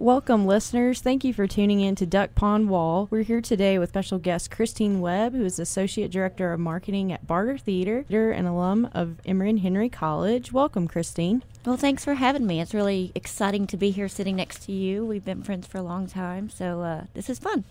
Welcome, listeners. Thank you for tuning in to Duck Pond Wall. We're here today with special guest Christine Webb, who is Associate Director of Marketing at Barter Theater and alum of Emory and Henry College. Welcome, Christine. Well, thanks for having me. It's really exciting to be here sitting next to you. We've been friends for a long time, so uh, this is fun.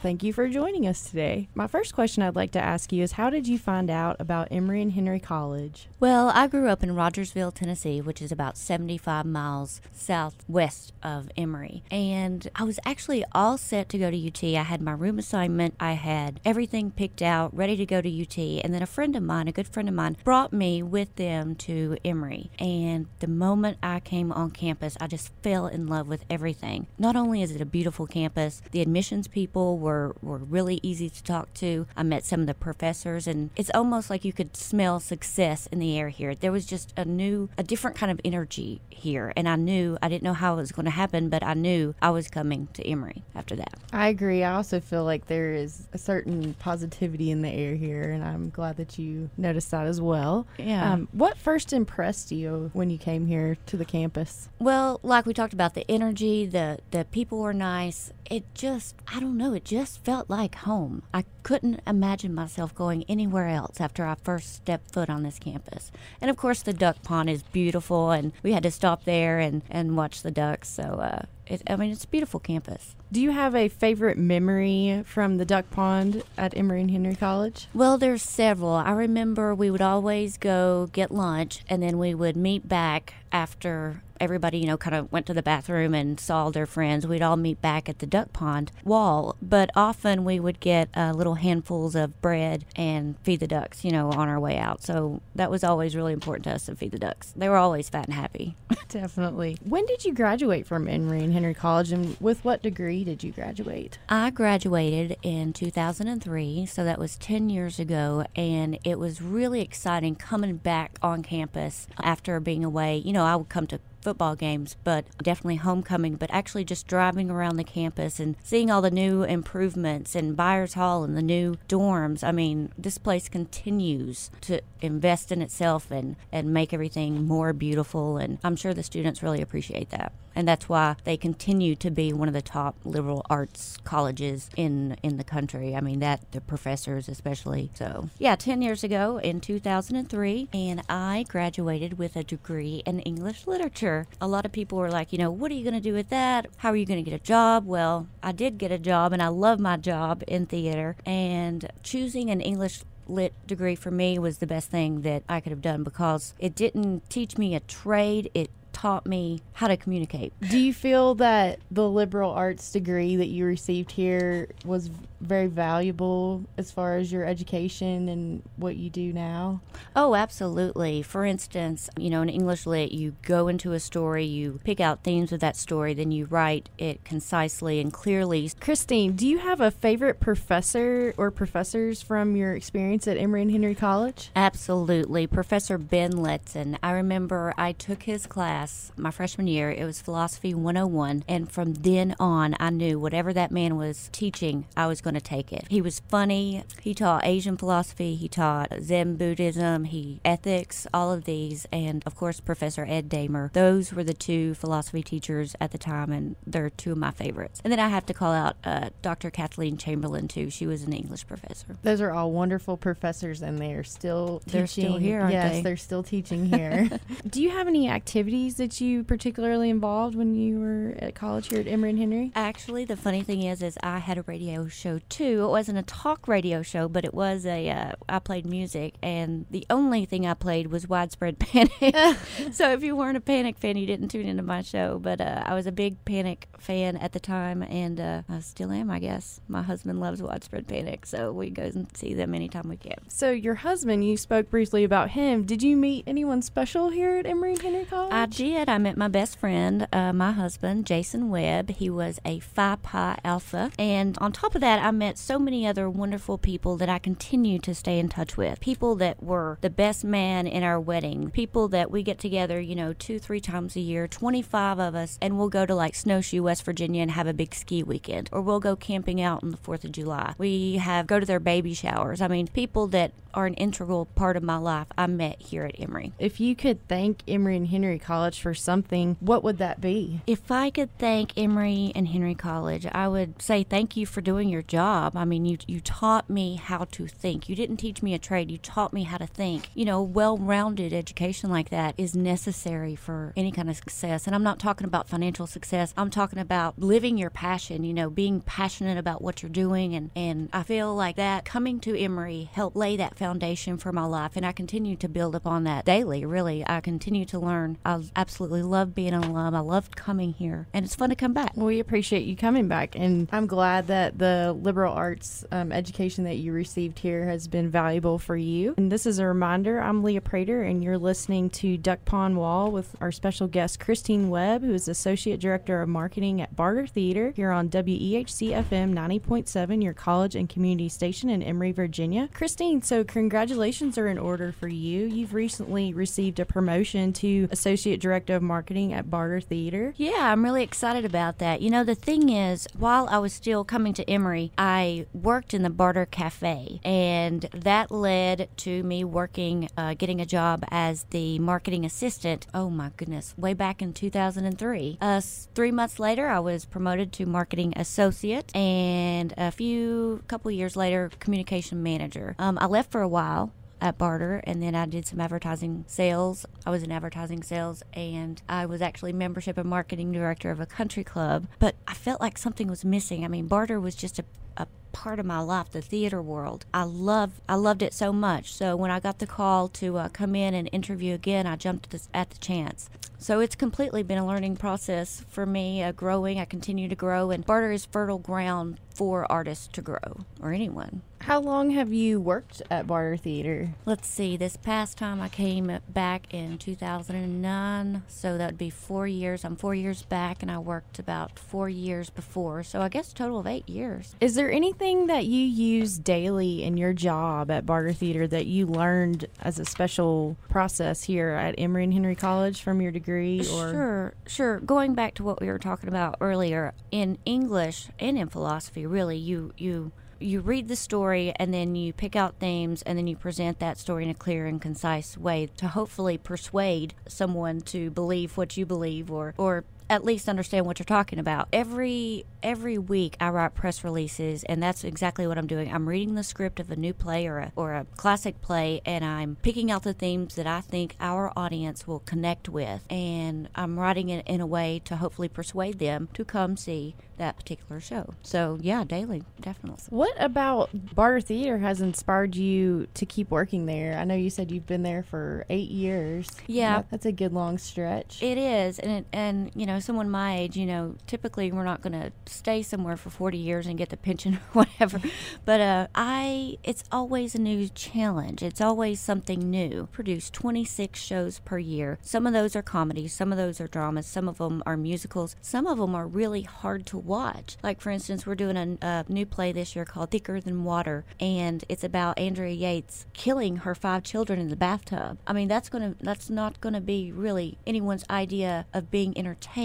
Thank you for joining us today. My first question I'd like to ask you is how did you find out about Emory and Henry College? Well, I grew up in Rogersville, Tennessee, which is about 75 miles southwest of Emory. And I was actually all set to go to UT. I had my room assignment, I had everything picked out, ready to go to UT. And then a friend of mine, a good friend of mine, brought me with them to Emory. And the moment I came on campus, I just fell in love with everything. Not only is it a beautiful campus, the admissions people, were, were really easy to talk to. I met some of the professors, and it's almost like you could smell success in the air here. There was just a new, a different kind of energy here, and I knew I didn't know how it was going to happen, but I knew I was coming to Emory after that. I agree. I also feel like there is a certain positivity in the air here, and I'm glad that you noticed that as well. Yeah. Um, what first impressed you when you came here to the campus? Well, like we talked about, the energy, the the people were nice. It just, I don't know, it just felt like home. I couldn't imagine myself going anywhere else after I first stepped foot on this campus. And of course, the duck pond is beautiful, and we had to stop there and, and watch the ducks. So, uh, it, I mean, it's a beautiful campus. Do you have a favorite memory from the duck pond at Emory and Henry College? Well, there's several. I remember we would always go get lunch, and then we would meet back after everybody, you know, kind of went to the bathroom and saw their friends. We'd all meet back at the duck pond wall, but often we would get uh, little handfuls of bread and feed the ducks, you know, on our way out. So that was always really important to us to feed the ducks. They were always fat and happy. Definitely. When did you graduate from Emory and Henry College, and with what degree did you graduate? I graduated in 2003, so that was 10 years ago, and it was really exciting coming back on campus after being away. You know, I would come to football games, but definitely homecoming, but actually just driving around the campus and seeing all the new improvements in Byars Hall and the new dorms. I mean, this place continues to invest in itself and, and make everything more beautiful, and I'm sure the students really appreciate that. And that's why they continue to be one of the top liberal arts colleges in in the country. I mean, that the professors especially. So, yeah, 10 years ago in 2003, and I graduated with a degree in English literature. A lot of people were like, you know, what are you going to do with that? How are you going to get a job? Well, I did get a job, and I love my job in theater. And choosing an English lit degree for me was the best thing that I could have done because it didn't teach me a trade. It taught me how to communicate. Do you feel that the liberal arts degree that you received here was very valuable as far as your education and what you do now? Oh, absolutely. For instance, you know, in English Lit, you go into a story, you pick out themes of that story, then you write it concisely and clearly. Christine, do you have a favorite professor or professors from your experience at Emory and Henry College? Absolutely. Professor Ben Letson. I remember I took his class my freshman year. It was Philosophy 101. And from then on, I knew whatever that man was teaching, I was going to take it. He was funny. He taught Asian philosophy. He taught Zen Buddhism. He ethics, all of these. And of course, Professor Ed Damer. Those were the two philosophy teachers at the time, and they're two of my favorites. And then I have to call out uh, Dr. Kathleen Chamberlain, too. She was an English professor. Those are all wonderful professors, and they are still They're teaching. still here, aren't yes, they? they're still teaching here. Do you have any activities that you particularly involved when you were at college here at Emory and Henry? Actually, the funny thing is, is I had a radio show too. It wasn't a talk radio show, but it was a. Uh, I played music, and the only thing I played was Widespread Panic. so if you weren't a Panic fan, you didn't tune into my show. But uh, I was a big Panic fan at the time, and uh, I still am, I guess. My husband loves Widespread Panic, so we go and see them anytime we can. So your husband, you spoke briefly about him. Did you meet anyone special here at Emory and Henry College? I did. I met my best friend, uh, my husband, Jason Webb. He was a Phi Pi Alpha. And on top of that, I met so many other wonderful people that I continue to stay in touch with. People that were the best man in our wedding. People that we get together, you know, two, three times a year, 25 of us, and we'll go to like Snowshoe, West Virginia and have a big ski weekend. Or we'll go camping out on the 4th of July. We have go to their baby showers. I mean, people that are an integral part of my life, I met here at Emory. If you could thank Emory and Henry College for something, what would that be? If I could thank Emory and Henry College, I would say thank you for doing your job. I mean, you you taught me how to think. You didn't teach me a trade. You taught me how to think. You know, well-rounded education like that is necessary for any kind of success. And I'm not talking about financial success. I'm talking about living your passion, you know, being passionate about what you're doing and and I feel like that coming to Emory helped lay that foundation for my life and I continue to build upon that daily, really. I continue to learn. I absolutely love being an alum. I loved coming here and it's fun to come back. We appreciate you coming back and I'm glad that the liberal arts um, education that you received here has been valuable for you. And this is a reminder, I'm Leah Prater and you're listening to Duck Pond Wall with our special guest Christine Webb, who is Associate Director of Marketing at Barter Theater here on WEHC FM 90.7, your college and community station in Emory, Virginia. Christine, so congratulations are in order for you. You've recently received a promotion to Associate Director of Marketing at Barter Theater. Yeah, I'm really excited about that. You know, the thing is, while I was still coming to Emory, I worked in the Barter Cafe, and that led to me working, uh, getting a job as the marketing assistant. Oh my goodness, way back in 2003. Uh, three months later, I was promoted to marketing associate, and a few couple years later, communication manager. Um, I left for a while at Barter, and then I did some advertising sales. I was in advertising sales, and I was actually membership and marketing director of a country club. But I felt like something was missing. I mean, Barter was just a, a part of my life, the theater world. I love, I loved it so much. So when I got the call to uh, come in and interview again, I jumped at the, at the chance. So it's completely been a learning process for me, uh, growing. I continue to grow, and Barter is fertile ground for artists to grow or anyone. How long have you worked at Barter Theater? Let's see, this past time I came back in 2009, so that would be four years. I'm four years back, and I worked about four years before, so I guess total of eight years. Is there anything that you use daily in your job at Barter Theater that you learned as a special process here at Emory and Henry College from your degree? Or? Sure, sure. Going back to what we were talking about earlier, in English and in philosophy, really, you you you read the story and then you pick out themes and then you present that story in a clear and concise way to hopefully persuade someone to believe what you believe or or at least understand what you're talking about. Every every week I write press releases and that's exactly what I'm doing. I'm reading the script of a new play or a, or a classic play and I'm picking out the themes that I think our audience will connect with and I'm writing it in a way to hopefully persuade them to come see that particular show. So, yeah, daily, definitely. What about Barter Theater has inspired you to keep working there? I know you said you've been there for 8 years. Yeah. That's a good long stretch. It is. And it, and you know, someone my age, you know, typically we're not going to stay somewhere for 40 years and get the pension or whatever. but uh, I, it's always a new challenge. It's always something new. Produce 26 shows per year. Some of those are comedies, some of those are dramas, some of them are musicals, some of them are really hard to watch. Like, for instance, we're doing a, a new play this year called Thicker Than Water, and it's about Andrea Yates killing her five children in the bathtub. I mean, that's gonna that's not gonna be really anyone's idea of being entertained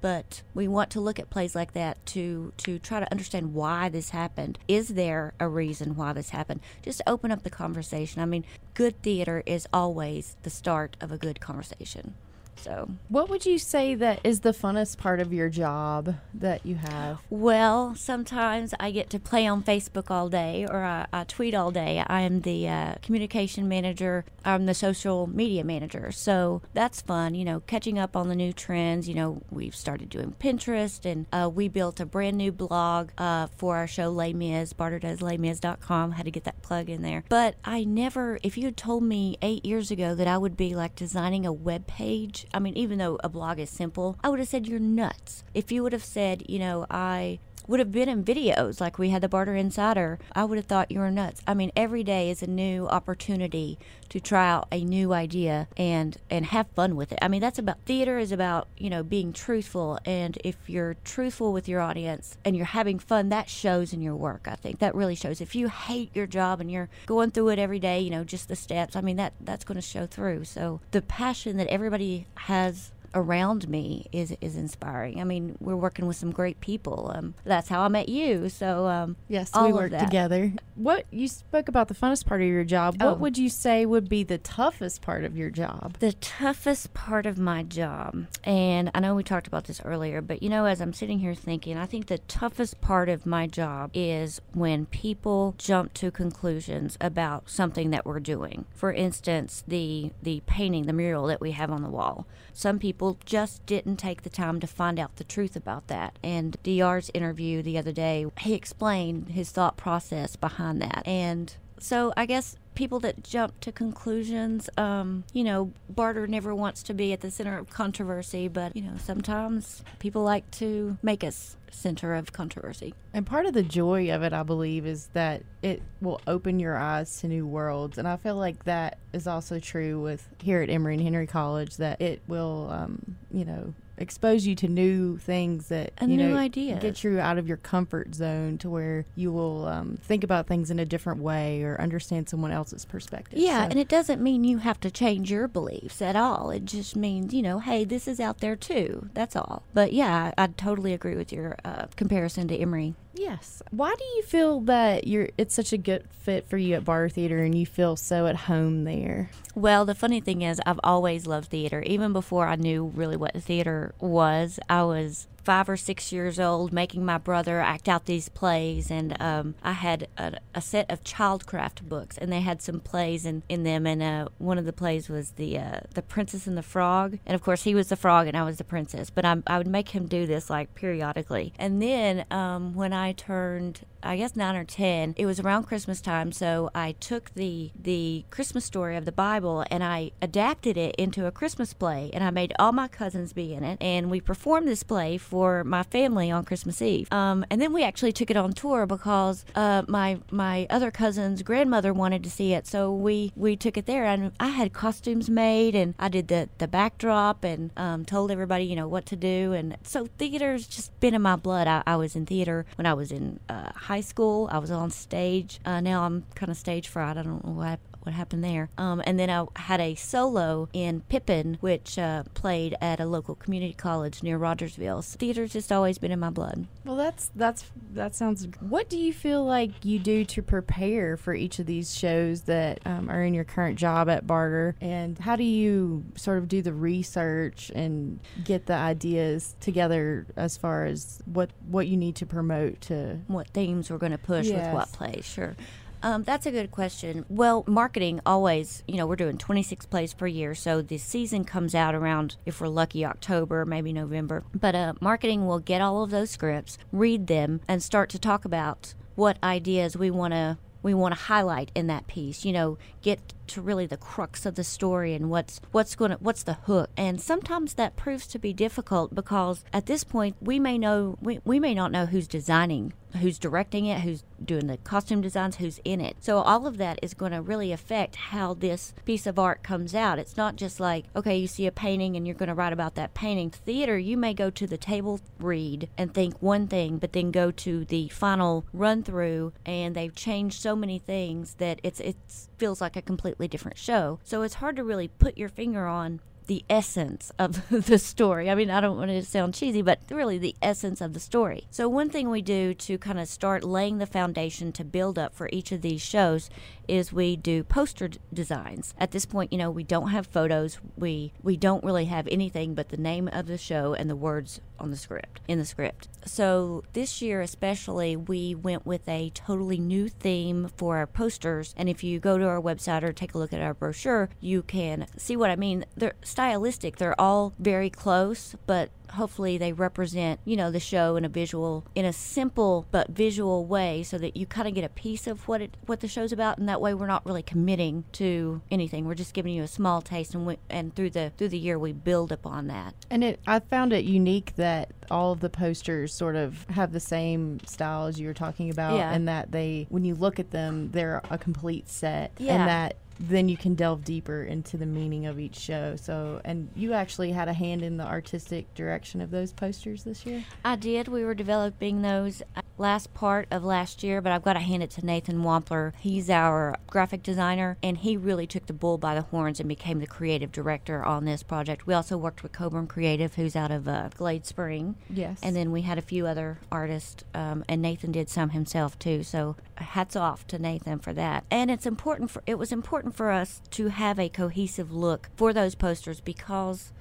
but we want to look at plays like that to to try to understand why this happened. Is there a reason why this happened? Just open up the conversation. I mean, good theater is always the start of a good conversation. So, what would you say that is the funnest part of your job that you have? Well, sometimes I get to play on Facebook all day or I, I tweet all day. I am the uh, communication manager, I'm the social media manager. So, that's fun, you know, catching up on the new trends. You know, we've started doing Pinterest and uh, we built a brand new blog uh, for our show Les Mis, barterdoeslesmis.com. Had to get that plug in there. But I never, if you had told me eight years ago that I would be like designing a web page I mean, even though a blog is simple, I would have said you're nuts. If you would have said, you know, I would have been in videos like we had the Barter Insider, I would have thought you were nuts. I mean, every day is a new opportunity to try out a new idea and and have fun with it. I mean, that's about theater is about, you know, being truthful and if you're truthful with your audience and you're having fun, that shows in your work, I think. That really shows. If you hate your job and you're going through it every day, you know, just the steps, I mean, that that's going to show through. So, the passion that everybody has around me is is inspiring. I mean, we're working with some great people. Um, that's how I met you. So um, yes, all we of work together. What you spoke about the funnest part of your job. Oh. What would you say would be the toughest part of your job? The toughest part of my job, and I know we talked about this earlier, but you know, as I'm sitting here thinking, I think the toughest part of my job is when people jump to conclusions about something that we're doing. For instance, the the painting, the mural that we have on the wall. Some people just didn't take the time to find out the truth about that. And DR's interview the other day, he explained his thought process behind that. And so I guess people that jump to conclusions, um, you know, Barter never wants to be at the center of controversy, but, you know, sometimes people like to make us center of controversy. And part of the joy of it, I believe, is that it will open your eyes to new worlds. And I feel like that is also true with here at Emory and Henry College, that it will, um, you know, expose you to new things that And you new know ideas. get you out of your comfort zone to where you will um, think about things in a different way or understand someone else's perspective. Yeah, So- and it doesn't mean you have to change your beliefs at all. It just means, you know, hey, this is out there too. That's all. But yeah, I, I totally agree with your uh, comparison to Emory. Yes. Why do you feel that you're it's such a good fit for you at Bar Theater and you feel so at home there? Well, the funny thing is, I've always loved theater. Even before I knew really what theater was, I was five or six years old making my brother act out these plays. And um, I had a, a set of childcraft books, and they had some plays in, in them. And uh, one of the plays was the uh, the Princess and the Frog. And of course, he was the frog, and I was the princess. But I, I would make him do this like periodically. And then um, when I turned I guess nine or ten. It was around Christmas time, so I took the the Christmas story of the Bible and I adapted it into a Christmas play, and I made all my cousins be in it, and we performed this play for my family on Christmas Eve. Um, and then we actually took it on tour because uh, my my other cousin's grandmother wanted to see it, so we we took it there, and I had costumes made, and I did the the backdrop, and um, told everybody you know what to do, and so theater's just been in my blood. I, I was in theater when I was in uh, high school. I was on stage. Uh, now I'm kind of stage fright. I don't know what what happened there. Um, and then I had a solo in Pippin, which uh, played at a local community college near Rogersville. Theater's just always been in my blood. Well, that's that's that sounds. What do you feel like you do to prepare for each of these shows that um, are in your current job at Barter, and how do you sort of do the research and get the ideas together as far as what what you need to promote to? What themes we're going to push with what Yes. plays? Sure. Um, that's a good question. Well, marketing always, you know, we're doing 26 plays per year, so the season comes out around, if we're lucky, October, maybe November. But uh, marketing will get all of those scripts, read them, and start to talk about what ideas we want to we want to highlight in that piece. You know, get to really the crux of the story and what's what's going to what's the hook. And sometimes that proves to be difficult because at this point we may know we, we may not know who's designing who's directing it, who's doing the costume designs, who's in it. So all of that is going to really affect how this piece of art comes out. It's not just like, okay, you see a painting and you're going to write about that painting. Theater, you may go to the table read and think one thing, but then go to the final run through and they've changed so many things that it's it's feels like a completely different show. So it's hard to really put your finger on the essence of the story. I mean, I don't want it to sound cheesy, but really the essence of the story. So, one thing we do to kind of start laying the foundation to build up for each of these shows is we do poster d- designs. At this point, you know, we don't have photos. We we don't really have anything but the name of the show and the words on the script in the script. So, this year especially, we went with a totally new theme for our posters. And if you go to our website or take a look at our brochure, you can see what I mean. They're stylistic. They're all very close, but hopefully they represent you know the show in a visual in a simple but visual way so that you kind of get a piece of what it what the show's about and that way we're not really committing to anything we're just giving you a small taste and we, and through the through the year we build upon that And it, I found it unique that all of the posters sort of have the same style as you were talking about, Yeah. and that they, when you look at them, they're a complete set, Yeah. and that then you can delve deeper into the meaning of each show. So, and you actually had a hand in the artistic direction of those posters this year. I did. We were developing those. Uh, last part of last year, but I've got to hand it to Nathan Wampler. He's our graphic designer, and he really took the bull by the horns and became the creative director on this project. We also worked with Coburn Creative, who's out of uh, Glade Spring. Yes. And then we had a few other artists, um, and Nathan did some himself too. So hats off to Nathan for that. And it's important for it was important for us to have a cohesive look for those posters because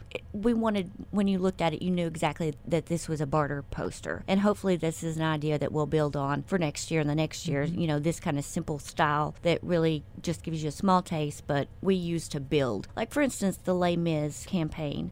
we wanted when you looked at it you knew exactly that this was a barter poster. And hopefully this is an idea that we'll build on for next year and the next year. Mm-hmm. you know this kind of simple style that really just gives you a small taste but we use to build. Like for instance the Les Mis campaign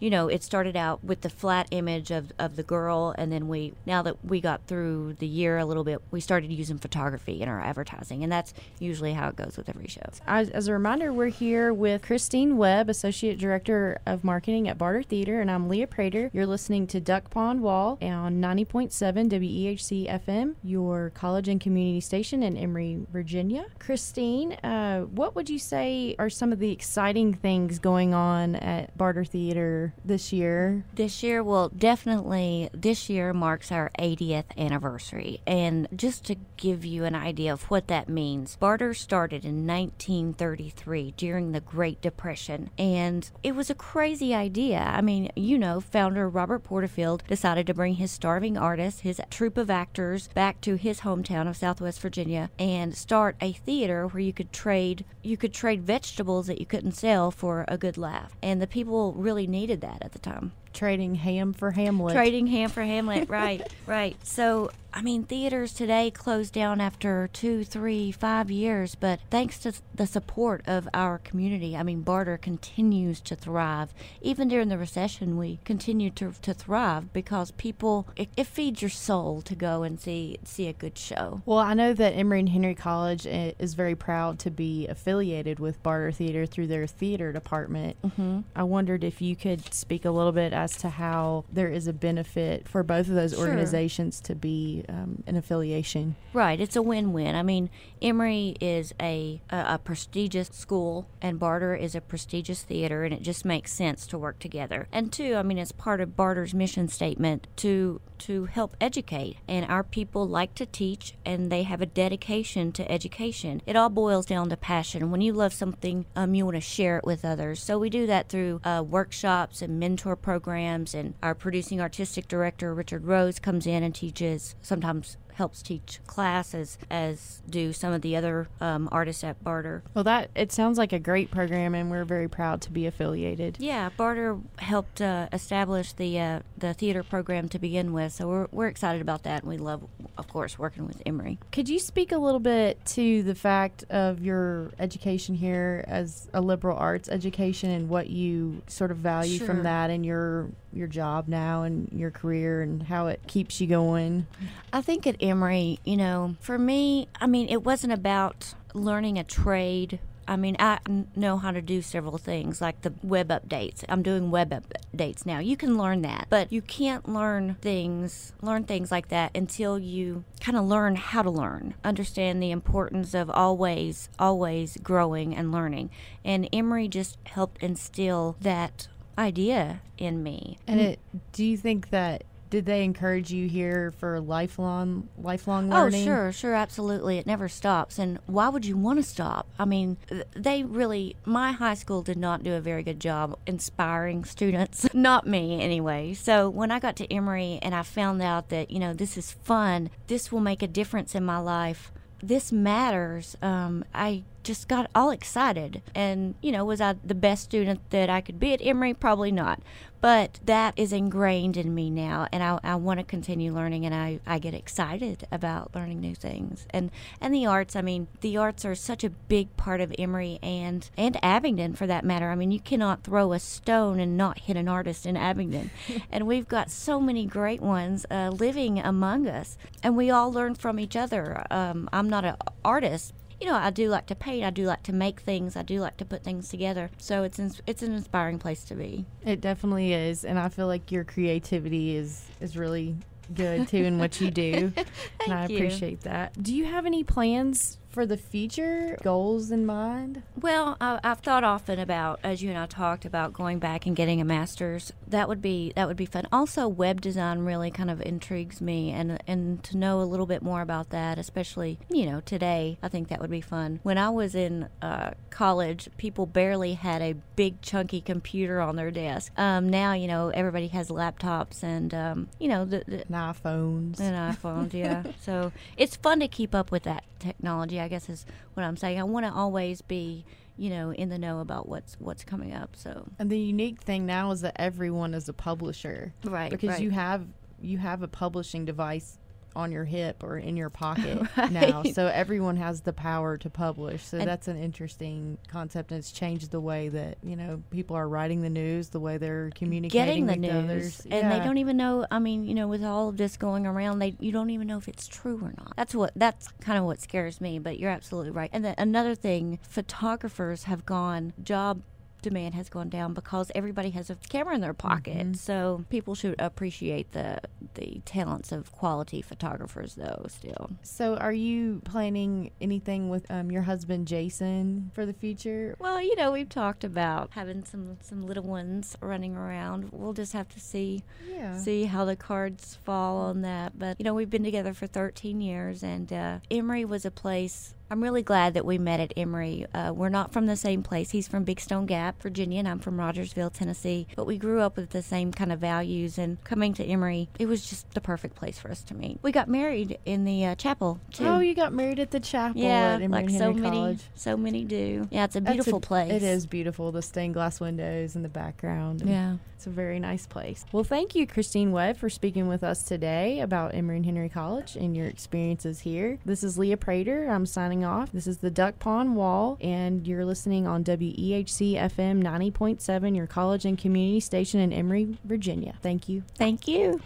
you know, it started out with the flat image of, of the girl, and then we, now that we got through the year a little bit, we started using photography in our advertising, and that's usually how it goes with every show. As, as a reminder, we're here with Christine Webb, Associate Director of Marketing at Barter Theater, and I'm Leah Prater. You're listening to Duck Pond Wall on 90.7 WEHC FM, your college and community station in Emory, Virginia. Christine, uh, what would you say are some of the exciting things going on at Barter Theater this year? This year, well, definitely, this year marks our 80th anniversary. And just to give you an idea of what that means, Barter started in 1933 during the Great Depression. And it was a crazy idea. I mean, you know, founder Robert Porterfield decided to bring his starving artists, his troupe of actors, back to his hometown of Southwest Virginia and start a theater where you could trade you could trade vegetables that you couldn't sell for a good laugh. And the people really needed that at the time. Trading ham for Hamlet. Trading ham for Hamlet, right, right. So, I mean, theaters today closed down after two, three, five years, but thanks to the support of our community, I mean, Barter continues to thrive. Even during the recession, we continue to, to thrive because people, it, it feeds your soul to go and see see a good show. Well, I know that Emory and Henry College is very proud to be affiliated with Barter Theater through their theater department. Mm-hmm. I wondered if you could speak a little bit as to how there is a benefit for both of those Sure. organizations to be um, an affiliation. Right, it's a win-win. I mean, Emory is a, a a prestigious school, and Barter is a prestigious theater, and it just makes sense to work together. And two, I mean, it's part of Barter's mission statement to to help educate, and our people like to teach, and they have a dedication to education. It all boils down to passion. When you love something, um, you want to share it with others. So we do that through uh, workshops and mentor programs, and our producing artistic director Richard Rose comes in and teaches sometimes helps teach classes as do some of the other um, artists at Barter. Well, that it sounds like a great program, and we're very proud to be affiliated. Yeah, Barter helped uh, establish the uh, the theater program to begin with, so we're, we're excited about that, and we love, of course, working with Emory. Could you speak a little bit to the fact of your education here as a liberal arts education and what you sort of value Sure. from that and your your job now and your career and how it keeps you going? I think at Emory, you know, for me, I mean, it wasn't about learning a trade. I mean, I know how to do several things like the web updates. I'm doing web updates now. You can learn that, but you can't learn things, learn things like that until you kind of learn how to learn, understand the importance of always, always growing and learning. And Emory just helped instill that idea in me. And it, do you think that did they encourage you here for lifelong lifelong learning? Oh, sure, sure, absolutely. It never stops. And why would you want to stop? I mean, they really, my high school did not do a very good job inspiring students. not me, anyway. So when I got to Emory and I found out that, you know, this is fun, this will make a difference in my life, this matters, um, I just got all excited. And, you know, was I the best student that I could be at Emory? Probably not. But that is ingrained in me now, and I, I want to continue learning, and I, I get excited about learning new things. And and the arts, I mean, the arts are such a big part of Emory and and Abingdon for that matter. I mean, you cannot throw a stone and not hit an artist in Abingdon, and we've got so many great ones uh, living among us, and we all learn from each other. Um, I'm not an artist, you know, I do like to paint. I do like to make things. I do like to put things together. So it's ins- it's an inspiring place to be. It definitely is, and I feel like your creativity is is really good too in what you do, and I you. appreciate that. Do you have any plans for the future, goals in mind? Well, I, I've thought often about, as you and I talked about, going back and getting a master's. That would be that would be fun. Also, web design really kind of intrigues me, and and to know a little bit more about that, especially you know today, I think that would be fun. When I was in uh, college, people barely had a big chunky computer on their desk. Um, now you know everybody has laptops and um, you know the, the And iPhones. and iPhones, yeah. so it's fun to keep up with that technology. I guess is what I'm saying. I want to always be, you know, in the know about what's what's coming up. So And the unique thing now is that everyone is a publisher. Right, Because right. you have you have a publishing device on your hip or in your pocket Right. now. So everyone has the power to publish. So And- that's an interesting concept and it's changed the way that, you know, people are writing the news, the way they're communicating getting the with news, others. and they don't even know. I mean, you know, with all of this going around, they you don't even know if it's true or not. That's what that's kind of what scares me. But you're absolutely right. And then another thing, photographers have gone job demand has gone down because everybody has a camera in their pocket. Mm-hmm. So people should appreciate the the talents of quality photographers, though. Still, So are you planning anything with um, your husband Jason for the future? well, you know, we've talked about having some some little ones running around. We'll just have to see Yeah. see how the cards fall on that. But you know, we've been together for 13 years, and uh, Emory was a place. I'm really glad that we met at Emory. Uh, we're not from the same place. He's from Big Stone Gap, Virginia, and I'm from Rogersville, Tennessee. But we grew up with the same kind of values. And coming to Emory, it was just the perfect place for us to meet. We got married in the uh, chapel too. Oh, you got married at the chapel yeah, at Emory like so Henry many, College. so many do. Yeah, it's a beautiful place. It is beautiful. The stained glass windows in the background. Yeah. It's a very nice place. Well, thank you, Christine Webb, for speaking with us today about Emory and Henry College and your experiences here. This is Leah Prater. I'm off. This is the Duck Pond Wall, and you're listening on WEHC FM 90.7, your college and community station in Emory, Virginia. Thank you. Thank you.